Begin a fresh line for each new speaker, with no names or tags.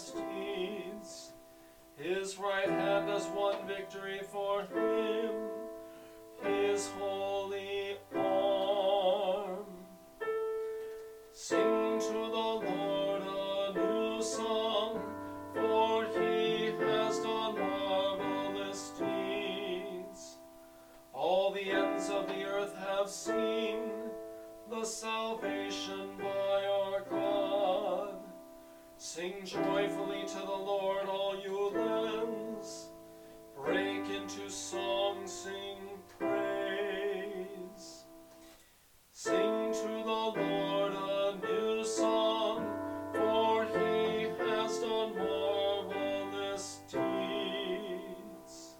his deeds. His right hand has won victory for him. His holy arm. Sing to the Lord a new song, for he has done marvelous deeds. All the ends of the earth have seen the salvation Sing joyfully to the Lord,